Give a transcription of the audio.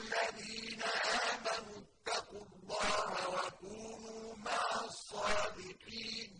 الَّذِينَ آمَنُوا اتَّقُوا اللَّهَ وَكُونُوا مَعَ الصَّادِقِينَ.